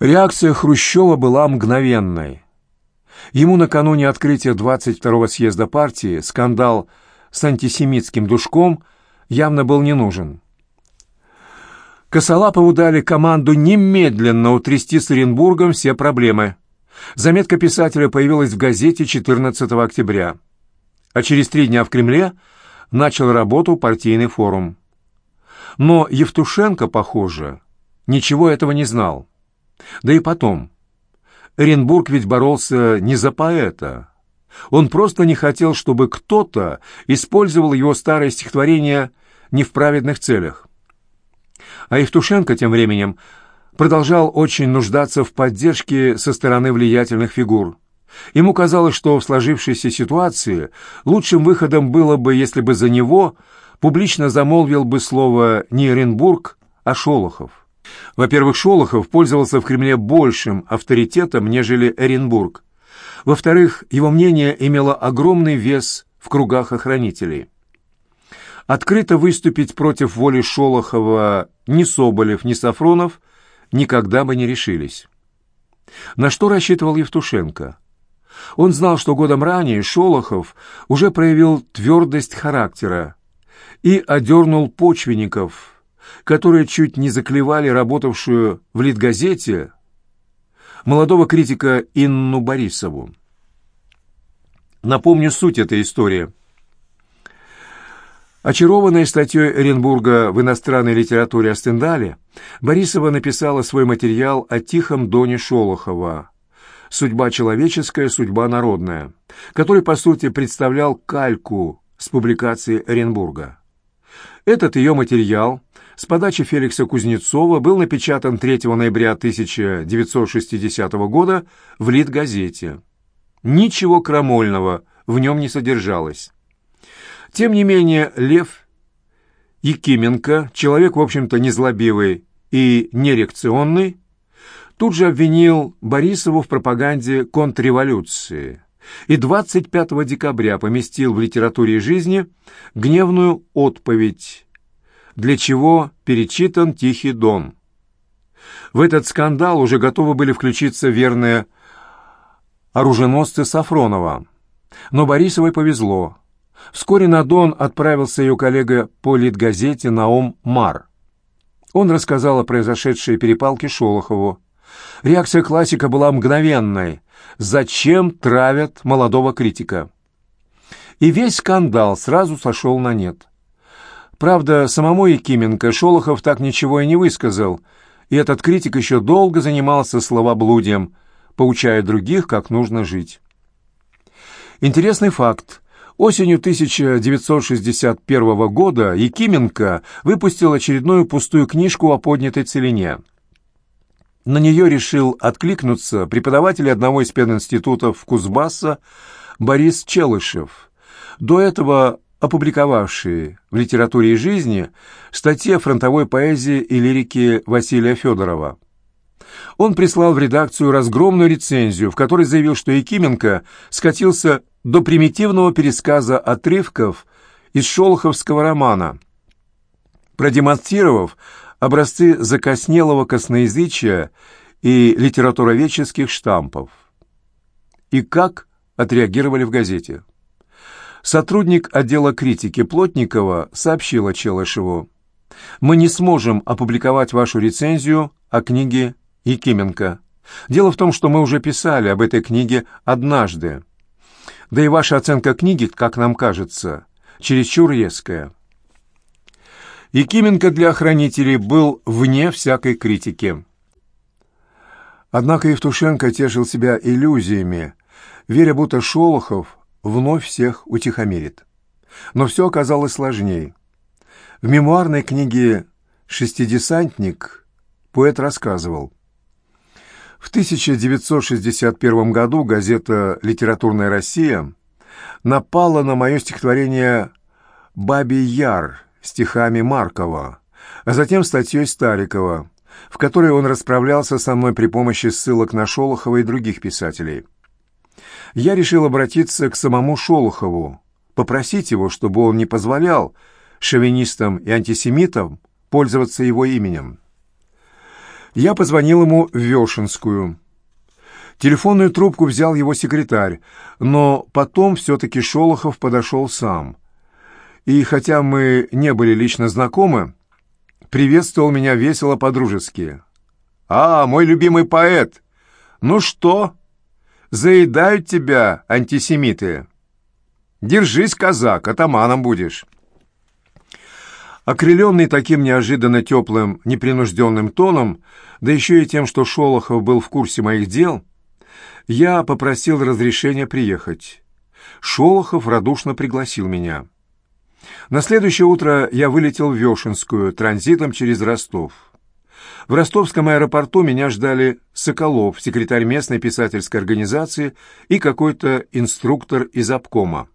Реакция Хрущева была мгновенной. Ему накануне открытия 22-го съезда партии скандал с антисемитским душком явно был не нужен. Косолапову дали команду немедленно утрясти с Оренбургом все проблемы. Заметка писателя появилась в газете 14 октября. А через три дня в Кремле начал работу партийный форум. Но Евтушенко, похоже, ничего этого не знал. Да и потом, Оренбург ведь боролся не за поэта. Он просто не хотел, чтобы кто-то использовал его старое стихотворение не в праведных целях. А Евтушенко тем временем продолжал очень нуждаться в поддержке со стороны влиятельных фигур. Ему казалось, что в сложившейся ситуации лучшим выходом было бы, если бы за него публично замолвил бы слово не Оренбург, а Шолохов. Во-первых, Шолохов пользовался в Кремле большим авторитетом, нежели Оренбург. Во-вторых, его мнение имело огромный вес в кругах охранителей. Открыто выступить против воли Шолохова ни Соболев, ни Сафронов никогда бы не решились. На что рассчитывал Евтушенко? Он знал, что годом ранее Шолохов уже проявил твердость характера и одернул почвенников, которые чуть не заклевали работавшую в Литгазете молодого критика Инну Борисову. Напомню суть этой истории. Очарованная статьей Оренбурга в иностранной литературе о Стендале, Борисова написала свой материал о Тихом Доне Шолохова «Судьба человеческая, судьба народная», который, по сути, представлял кальку с публикации Оренбурга. Этот ее материал с подачи Феликса Кузнецова был напечатан 3 ноября 1960 года в Литгазете. Ничего крамольного в нем не содержалось. Тем не менее, Лев Якименко, человек, в общем-то, незлобивый и нереакционный, тут же обвинил Борисову в пропаганде контрреволюции и 25 декабря поместил в литературе жизни гневную отповедь, для чего перечитан «Тихий дон». В этот скандал уже готовы были включиться верные оруженосцы Сафронова. Но Борисовой повезло. Вскоре на Дон отправился ее коллега по литгазете Наум Мар. Он рассказал о произошедшей перепалке Шолохову. Реакция классика была мгновенной. «Зачем травят молодого критика?» И весь скандал сразу сошел на нет. Правда, самому Якименко Шолохов так ничего и не высказал, и этот критик еще долго занимался словоблудием, поучая других, как нужно жить. Интересный факт. Осенью 1961 года Якименко выпустил очередную пустую книжку о поднятой целине. На нее решил откликнуться преподаватель одного из пединститутов Кузбасса Борис Челышев, до этого опубликовавший в «Литературе и жизни» статьи о фронтовой поэзии и лирике Василия Федорова. Он прислал в редакцию разгромную рецензию, в которой заявил, что Якименко скатился до примитивного пересказа отрывков из шолоховского романа, продемонстрировав образцы закоснелого косноязычия и литературоведческих штампов. И как отреагировали в газете. Сотрудник отдела критики Плотникова сообщила Челышеву, «Мы не сможем опубликовать вашу рецензию о книге Якименко. Дело в том, что мы уже писали об этой книге однажды. Да и ваша оценка книги, как нам кажется, чересчур резкая. Якименко для охранителей был вне всякой критики. Однако Евтушенко тешил себя иллюзиями, веря, будто Шолохов вновь всех утихомирит. Но все оказалось сложнее. В мемуарной книге «Шестидесантник» поэт рассказывал – в 1961 году газета «Литературная Россия» напала на мое стихотворение «Бабий Яр» стихами Маркова, а затем статьей Старикова, в которой он расправлялся со мной при помощи ссылок на Шолохова и других писателей. Я решил обратиться к самому Шолохову, попросить его, чтобы он не позволял шовинистам и антисемитам пользоваться его именем. Я позвонил ему в Вешенскую. Телефонную трубку взял его секретарь, но потом все-таки Шолохов подошел сам. И хотя мы не были лично знакомы, приветствовал меня весело по-дружески. «А, мой любимый поэт! Ну что, заедают тебя антисемиты? Держись, казак, атаманом будешь!» Окрыленный таким неожиданно теплым, непринужденным тоном, да еще и тем, что Шолохов был в курсе моих дел, я попросил разрешения приехать. Шолохов радушно пригласил меня. На следующее утро я вылетел в Вешенскую транзитом через Ростов. В ростовском аэропорту меня ждали Соколов, секретарь местной писательской организации, и какой-то инструктор из обкома.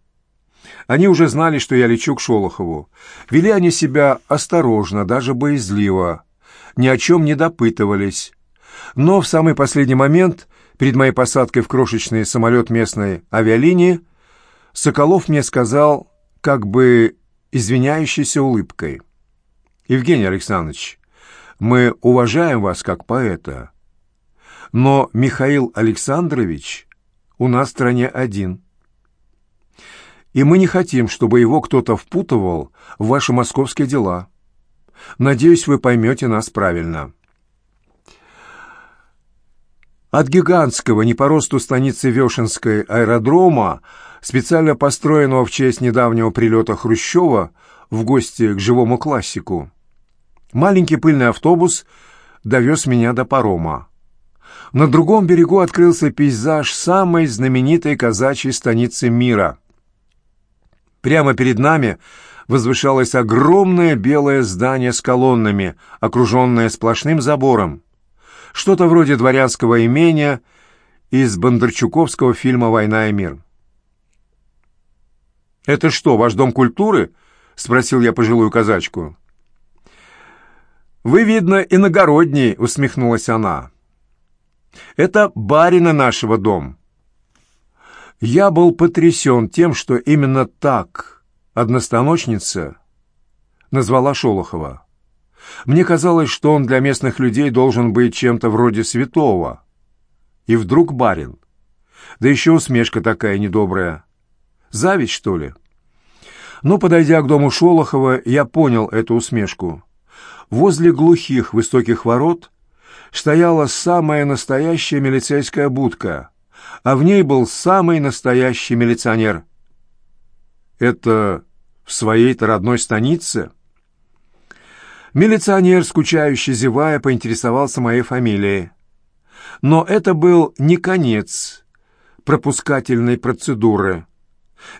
Они уже знали, что я лечу к Шолохову. Вели они себя осторожно, даже боязливо. Ни о чем не допытывались. Но в самый последний момент, перед моей посадкой в крошечный самолет местной авиалинии, Соколов мне сказал, как бы извиняющейся улыбкой. «Евгений Александрович, мы уважаем вас как поэта, но Михаил Александрович у нас в стране один» и мы не хотим, чтобы его кто-то впутывал в ваши московские дела. Надеюсь, вы поймете нас правильно. От гигантского, не по росту станицы Вешенской аэродрома, специально построенного в честь недавнего прилета Хрущева в гости к живому классику, маленький пыльный автобус довез меня до парома. На другом берегу открылся пейзаж самой знаменитой казачьей станицы мира — Прямо перед нами возвышалось огромное белое здание с колоннами, окруженное сплошным забором. Что-то вроде дворянского имения из Бондарчуковского фильма «Война и мир». «Это что, ваш дом культуры?» — спросил я пожилую казачку. «Вы, видно, иногородний», — усмехнулась она. «Это барина нашего дом». Я был потрясен тем, что именно так одностаночница назвала Шолохова. Мне казалось, что он для местных людей должен быть чем-то вроде святого. И вдруг барин. Да еще усмешка такая недобрая. Зависть, что ли? Но, подойдя к дому Шолохова, я понял эту усмешку. Возле глухих высоких ворот стояла самая настоящая милицейская будка — а в ней был самый настоящий милиционер. Это в своей-то родной станице? Милиционер, скучающий зевая, поинтересовался моей фамилией. Но это был не конец пропускательной процедуры.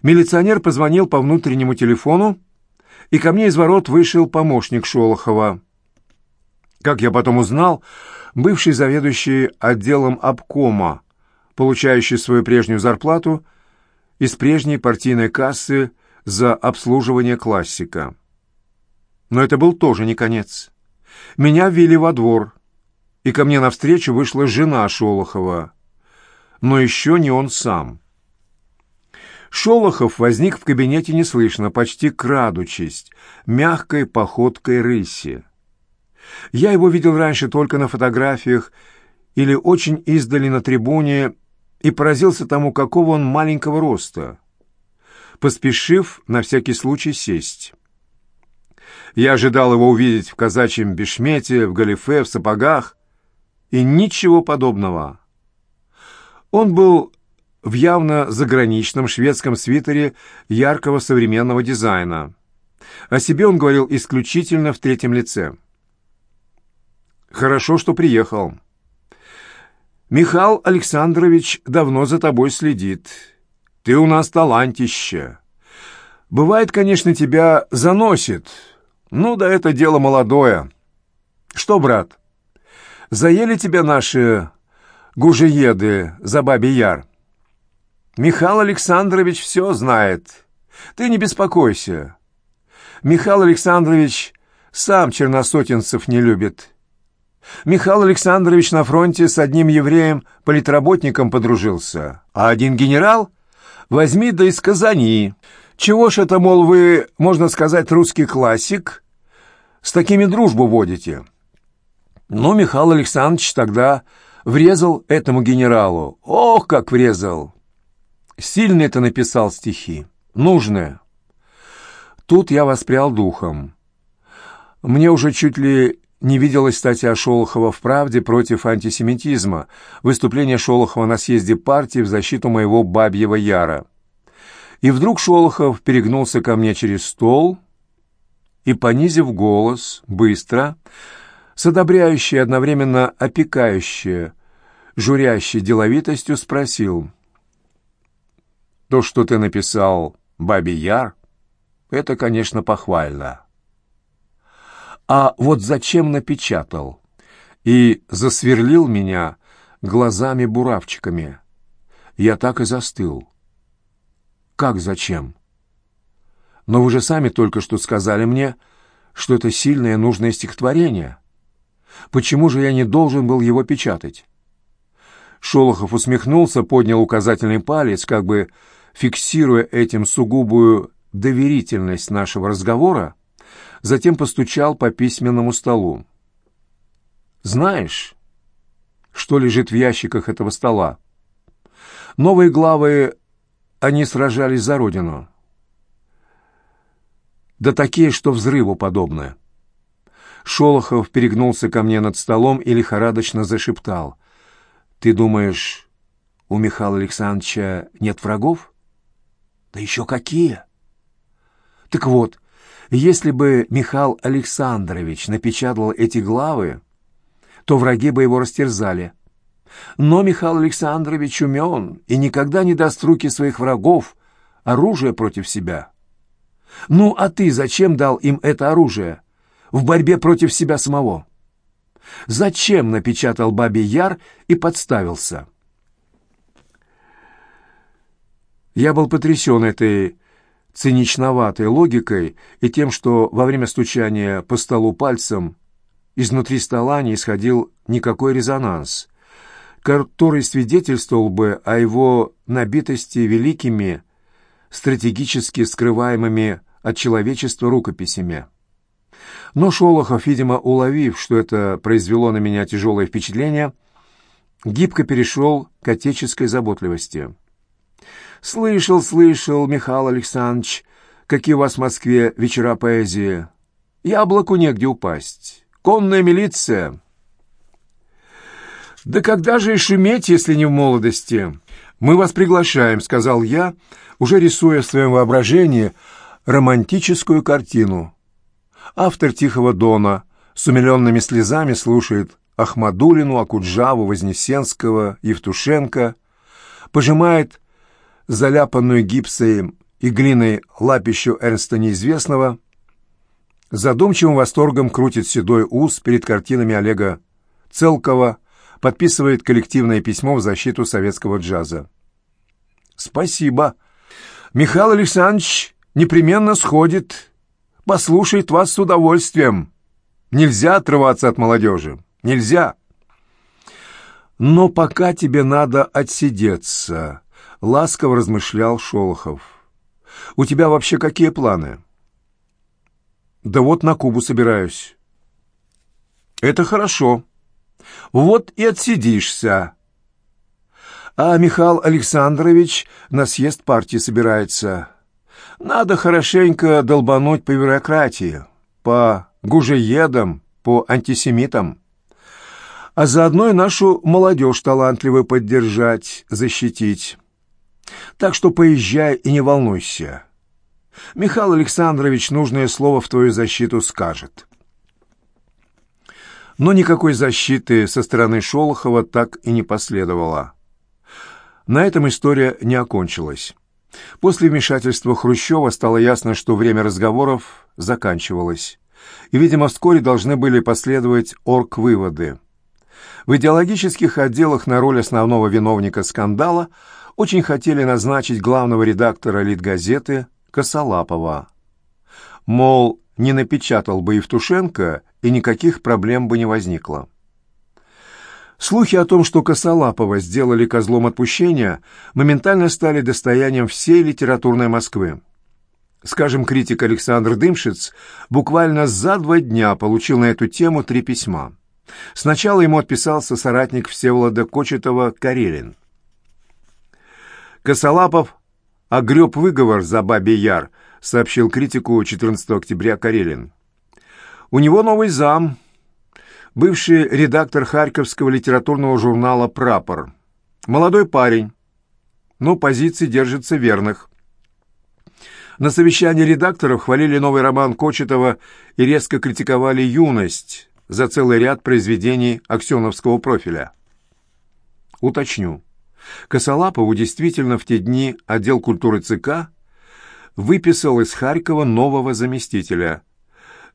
Милиционер позвонил по внутреннему телефону, и ко мне из ворот вышел помощник Шолохова. Как я потом узнал, бывший заведующий отделом обкома, получающий свою прежнюю зарплату из прежней партийной кассы за обслуживание классика. Но это был тоже не конец. Меня ввели во двор, и ко мне навстречу вышла жена Шолохова, но еще не он сам. Шолохов возник в кабинете неслышно, почти крадучись, мягкой походкой рыси. Я его видел раньше только на фотографиях или очень издали на трибуне и поразился тому, какого он маленького роста, поспешив на всякий случай сесть. Я ожидал его увидеть в казачьем бешмете, в галифе, в сапогах, и ничего подобного. Он был в явно заграничном шведском свитере яркого современного дизайна. О себе он говорил исключительно в третьем лице. «Хорошо, что приехал. Михаил Александрович давно за тобой следит. Ты у нас талантище. Бывает, конечно, тебя заносит. Ну да это дело молодое. Что, брат, заели тебя наши гужееды за бабий яр? Михаил Александрович все знает. Ты не беспокойся. Михаил Александрович сам черносотенцев не любит. Михаил Александрович на фронте с одним евреем-политработником подружился, а один генерал возьми да из Казани. Чего ж это, мол, вы, можно сказать, русский классик, с такими дружбу водите? Ну, Михаил Александрович тогда врезал этому генералу. Ох, как врезал! Сильно это написал стихи. Нужное. Тут я воспрял духом. Мне уже чуть ли не виделась статья Шолохова в «Правде» против антисемитизма, выступление Шолохова на съезде партии в защиту моего бабьего яра. И вдруг Шолохов перегнулся ко мне через стол и, понизив голос, быстро, с одобряющей одновременно опекающей, журящей деловитостью спросил. «То, что ты написал «Бабий Яр», это, конечно, похвально. А вот зачем напечатал? И засверлил меня глазами-буравчиками. Я так и застыл. Как зачем? Но вы же сами только что сказали мне, что это сильное нужное стихотворение. Почему же я не должен был его печатать? Шолохов усмехнулся, поднял указательный палец, как бы фиксируя этим сугубую доверительность нашего разговора, затем постучал по письменному столу. «Знаешь, что лежит в ящиках этого стола? Новые главы, они сражались за родину. Да такие, что взрыву подобны». Шолохов перегнулся ко мне над столом и лихорадочно зашептал. «Ты думаешь, у Михаила Александровича нет врагов?» «Да еще какие!» «Так вот, если бы Михаил Александрович напечатал эти главы, то враги бы его растерзали. Но Михаил Александрович умен и никогда не даст руки своих врагов оружие против себя. Ну, а ты зачем дал им это оружие? В борьбе против себя самого. Зачем напечатал Бабий Яр и подставился? Я был потрясен этой циничноватой логикой и тем, что во время стучания по столу пальцем изнутри стола не исходил никакой резонанс, который свидетельствовал бы о его набитости великими, стратегически скрываемыми от человечества рукописями. Но Шолохов, видимо, уловив, что это произвело на меня тяжелое впечатление, гибко перешел к отеческой заботливости. «Слышал, слышал, Михаил Александрович, какие у вас в Москве вечера поэзии. Яблоку негде упасть. Конная милиция». «Да когда же и шуметь, если не в молодости?» «Мы вас приглашаем», — сказал я, уже рисуя в своем воображении романтическую картину. Автор «Тихого дона» с умиленными слезами слушает Ахмадулину, Акуджаву, Вознесенского, Евтушенко, пожимает заляпанную гипсом и глиной лапищу Эрнста Неизвестного, задумчивым восторгом крутит седой ус перед картинами Олега Целкова, подписывает коллективное письмо в защиту советского джаза. «Спасибо. Михаил Александрович непременно сходит, послушает вас с удовольствием. Нельзя отрываться от молодежи. Нельзя. Но пока тебе надо отсидеться» ласково размышлял Шолохов. «У тебя вообще какие планы?» «Да вот на Кубу собираюсь». «Это хорошо. Вот и отсидишься». «А Михаил Александрович на съезд партии собирается. Надо хорошенько долбануть по бюрократии, по гужеедам, по антисемитам» а заодно и нашу молодежь талантливую поддержать, защитить. Так что поезжай и не волнуйся. Михаил Александрович нужное слово в твою защиту скажет. Но никакой защиты со стороны Шолохова так и не последовало. На этом история не окончилась. После вмешательства Хрущева стало ясно, что время разговоров заканчивалось. И, видимо, вскоре должны были последовать орг-выводы. В идеологических отделах на роль основного виновника скандала – очень хотели назначить главного редактора «Литгазеты» Косолапова. Мол, не напечатал бы Евтушенко, и никаких проблем бы не возникло. Слухи о том, что Косолапова сделали козлом отпущения, моментально стали достоянием всей литературной Москвы. Скажем, критик Александр Дымшиц буквально за два дня получил на эту тему три письма. Сначала ему отписался соратник Всеволода Кочетова Карелин. Косолапов огреб выговор за Бабий Яр, сообщил критику 14 октября Карелин. У него новый зам, бывший редактор Харьковского литературного журнала «Прапор». Молодой парень, но позиций держится верных. На совещании редакторов хвалили новый роман Кочетова и резко критиковали «Юность» за целый ряд произведений аксеновского профиля. Уточню. Косолапову действительно в те дни отдел культуры ЦК выписал из Харькова нового заместителя.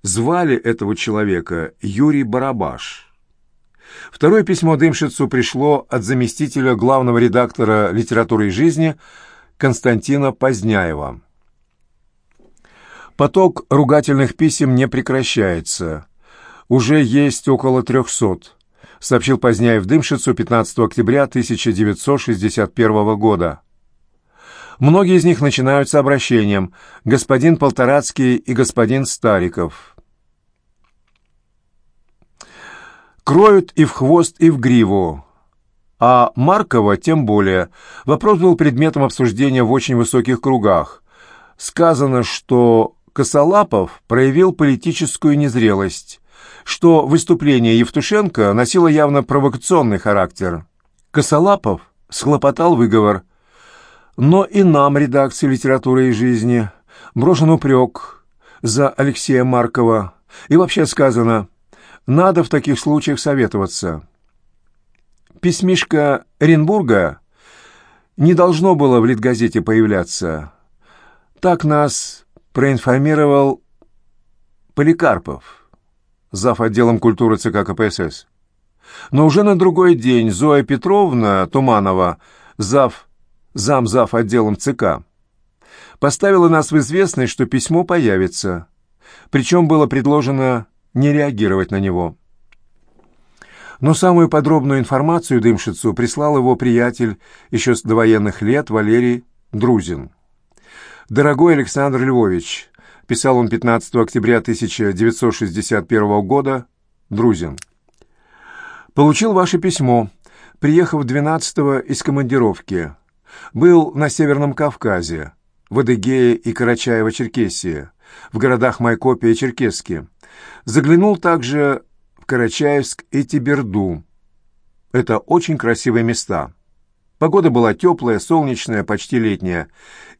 Звали этого человека Юрий Барабаш. Второе письмо Дымшицу пришло от заместителя главного редактора «Литературы и жизни» Константина Поздняева. Поток ругательных писем не прекращается. Уже есть около трехсот, сообщил Поздняев Дымшицу 15 октября 1961 года. Многие из них начинаются обращением «господин Полторацкий» и «господин Стариков». Кроют и в хвост, и в гриву. А Маркова тем более. Вопрос был предметом обсуждения в очень высоких кругах. Сказано, что Косолапов проявил политическую незрелость, что выступление Евтушенко носило явно провокационный характер. Косолапов схлопотал выговор. Но и нам, редакции литературы и жизни, брошен упрек за Алексея Маркова. И вообще сказано – надо в таких случаях советоваться. Письмишко Оренбурга не должно было в Литгазете появляться. Так нас проинформировал Поликарпов, зав. отделом культуры ЦК КПСС. Но уже на другой день Зоя Петровна Туманова, зав. зам-зав отделом ЦК, поставила нас в известность, что письмо появится. Причем было предложено не реагировать на него. Но самую подробную информацию Дымшицу прислал его приятель еще с довоенных лет Валерий Друзин. «Дорогой Александр Львович», — писал он 15 октября 1961 года, Друзин, «получил ваше письмо, приехав 12-го из командировки. Был на Северном Кавказе, в Адыгее и Карачаево-Черкесии, в городах Майкопе и Черкеске. Заглянул также в Карачаевск и Тиберду. Это очень красивые места. Погода была теплая, солнечная, почти летняя,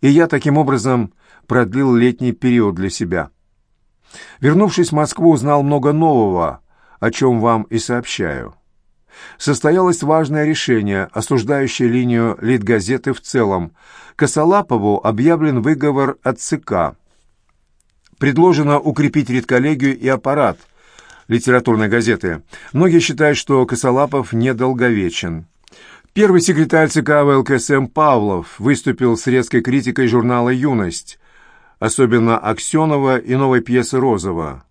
и я таким образом продлил летний период для себя. Вернувшись в Москву, узнал много нового, о чем вам и сообщаю. Состоялось важное решение, осуждающее линию Литгазеты в целом. Косолапову объявлен выговор от ЦК – Предложено укрепить редколлегию и аппарат литературной газеты. Многие считают, что Косолапов недолговечен. Первый секретарь ЦК ВЛКСМ Павлов выступил с резкой критикой журнала «Юность», особенно Аксенова и новой пьесы Розова,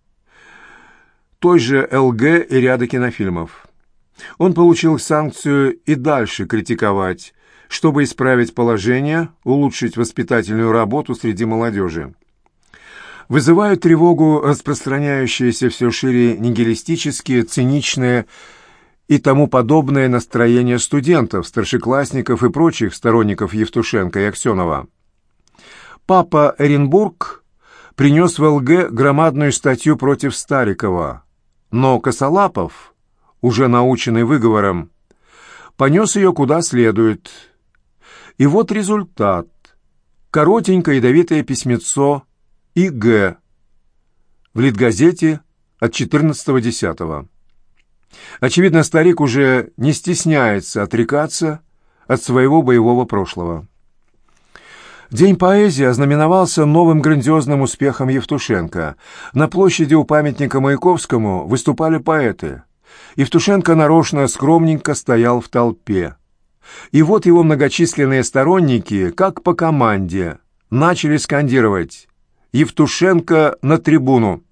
той же ЛГ и ряда кинофильмов. Он получил санкцию и дальше критиковать, чтобы исправить положение, улучшить воспитательную работу среди молодежи вызывают тревогу распространяющиеся все шире нигилистические, циничные и тому подобное настроение студентов, старшеклассников и прочих сторонников Евтушенко и Аксенова. Папа Эренбург принес в ЛГ громадную статью против Старикова, но Косолапов, уже наученный выговором, понес ее куда следует. И вот результат. Коротенькое ядовитое письмецо и Г. В Литгазете от 14.10. Очевидно, старик уже не стесняется отрекаться от своего боевого прошлого. День поэзии ознаменовался новым грандиозным успехом Евтушенко. На площади у памятника Маяковскому выступали поэты. Евтушенко нарочно скромненько стоял в толпе. И вот его многочисленные сторонники, как по команде, начали скандировать Евтушенко на трибуну.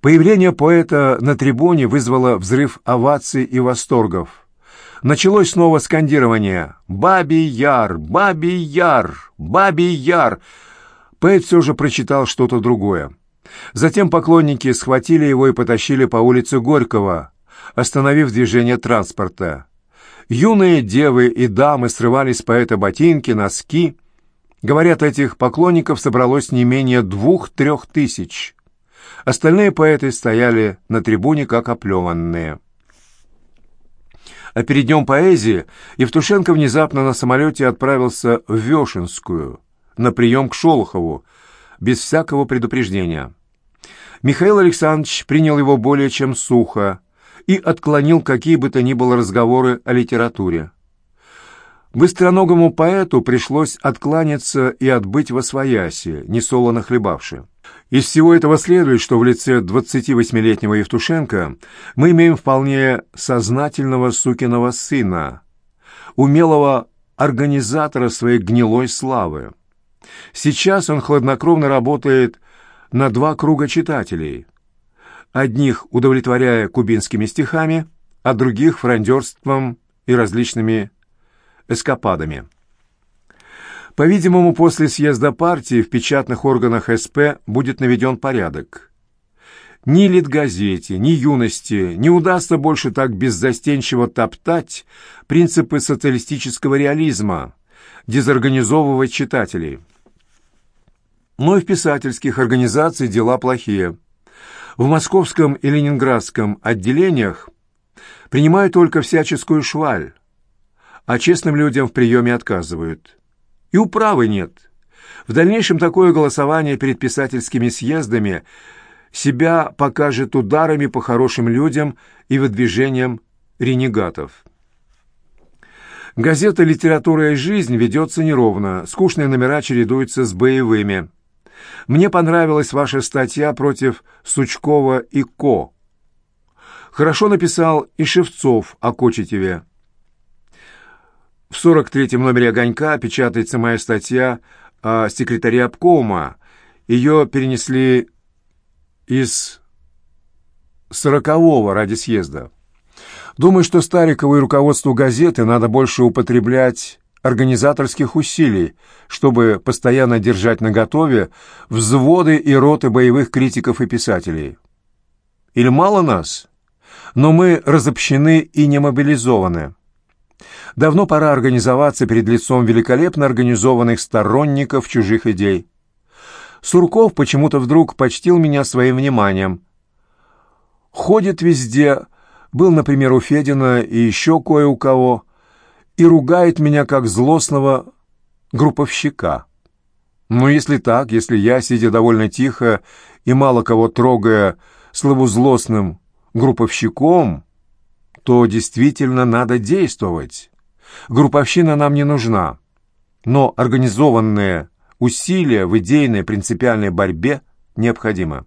Появление поэта на трибуне вызвало взрыв оваций и восторгов. Началось снова скандирование «Бабий Яр! Бабий Яр! Бабий Яр!» Поэт все же прочитал что-то другое. Затем поклонники схватили его и потащили по улице Горького, остановив движение транспорта. Юные девы и дамы срывали с поэта ботинки, носки. Говорят, этих поклонников собралось не менее двух-трех тысяч. Остальные поэты стояли на трибуне, как оплеванные. А перед днем поэзии Евтушенко внезапно на самолете отправился в Вешенскую на прием к Шолохову, без всякого предупреждения. Михаил Александрович принял его более чем сухо и отклонил какие бы то ни было разговоры о литературе. Быстроногому поэту пришлось откланяться и отбыть во свояси, несолоно хлебавши. Из всего этого следует, что в лице 28-летнего Евтушенко мы имеем вполне сознательного сукиного сына, умелого организатора своей гнилой славы. Сейчас он хладнокровно работает на два круга читателей. Одних удовлетворяя кубинскими стихами, а других франдерством и различными эскападами. По-видимому, после съезда партии в печатных органах СП будет наведен порядок. Ни Литгазете, ни Юности не удастся больше так беззастенчиво топтать принципы социалистического реализма, дезорганизовывать читателей. Но и в писательских организациях дела плохие. В московском и ленинградском отделениях принимают только всяческую шваль, а честным людям в приеме отказывают. И управы нет. В дальнейшем такое голосование перед писательскими съездами себя покажет ударами по хорошим людям и выдвижением ренегатов. Газета «Литература и жизнь» ведется неровно, скучные номера чередуются с боевыми. Мне понравилась ваша статья против Сучкова и Ко. Хорошо написал и Шевцов о Кочетеве. В 43-м номере «Огонька» печатается моя статья о секретаре обкома. Ее перенесли из 40-го ради съезда. Думаю, что Старикову и руководству газеты надо больше употреблять организаторских усилий, чтобы постоянно держать наготове взводы и роты боевых критиков и писателей. Или мало нас? Но мы разобщены и не мобилизованы. Давно пора организоваться перед лицом великолепно организованных сторонников чужих идей. Сурков почему-то вдруг почтил меня своим вниманием. Ходит везде, был, например, у Федина и еще кое у кого, и ругает меня как злостного групповщика. Но если так, если я, сидя довольно тихо и мало кого трогая, славу злостным групповщиком, то действительно надо действовать. Групповщина нам не нужна, но организованные усилия в идейной принципиальной борьбе необходимы.